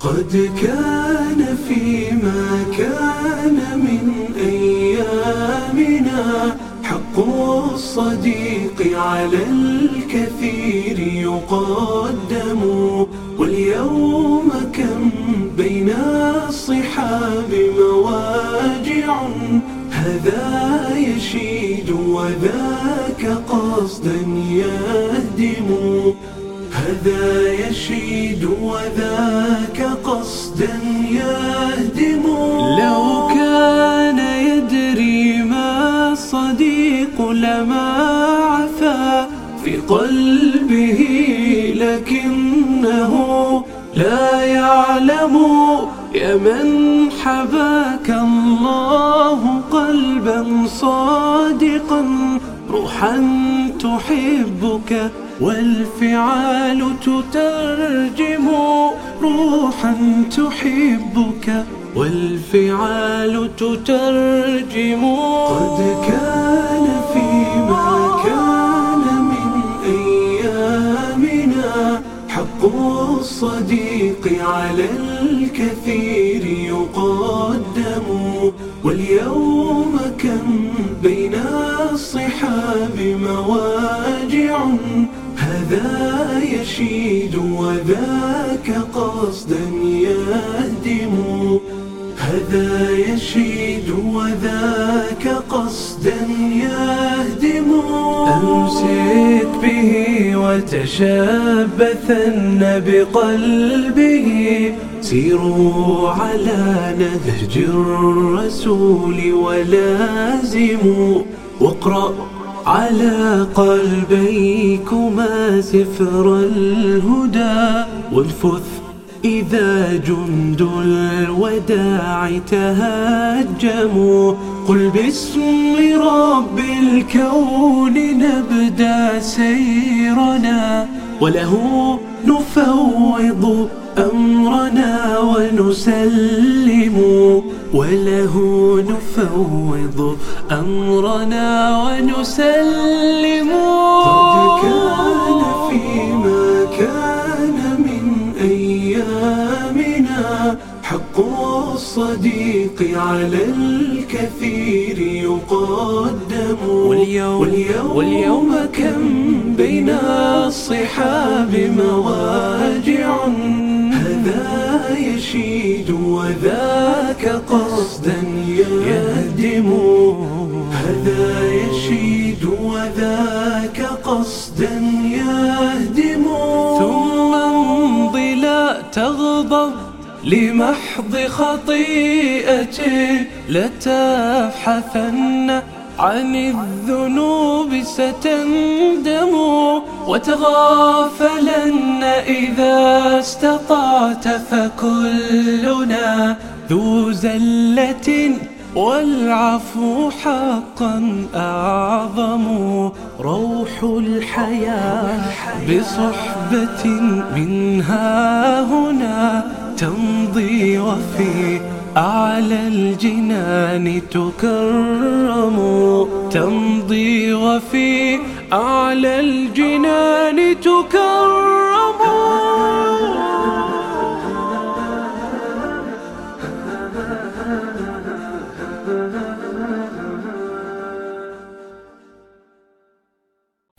قد كان فيما كان من أيامنا حق الصديق على الكثير يقدم واليوم كم بين الصحاب مواجع هذا يشيد وذاك قصدا يهدم هذا يشيد وذاك قصدا يهدم. لو كان يدري ما الصديق لما عفا في قلبه لكنه لا يعلم يا من حباك الله قلبا صادقا روحا تحبك والفعال تترجم روحا تحبك والفعال تترجم. قد كان فيما كان من أيامنا حق الصديق على الكثير يقدم واليوم الصحاب مواجع. هذا يشيد وذاك قصدا يهدم. هذا يشيد وذاك قصدا يهدم. أمسك به وتشبثن بقلبه. سيروا على نهج الرسول ولازموا. واقرأ على قلبيكما سفر الهدى وانفث إذا جند الوداع تهجموا. قل باسم رب الكون نبدأ سيرنا وله نفوض أمرنا ونسلم. وله نفوض أمرنا ونسلم. قد كان فيما كان من أيامنا حق الصديق على الكثير يقدم. واليوم, واليوم, واليوم كم بين الصحاب مواجع. هذا يشيد وذاك قصدا يهدم. هذا يشيد وذاك قصدا يهدم. ثم امضي لا تغضب لمحض خطيئة لتبحثن عن الذنوب ستندم وتغافلن إذا استطعت ذو زلة والعفو حقا أعظم روح الحياة بصحبة منها هنا تمضي وفي أعلى الجنان تكرم تمضي وفي أعلى الجنان تكرم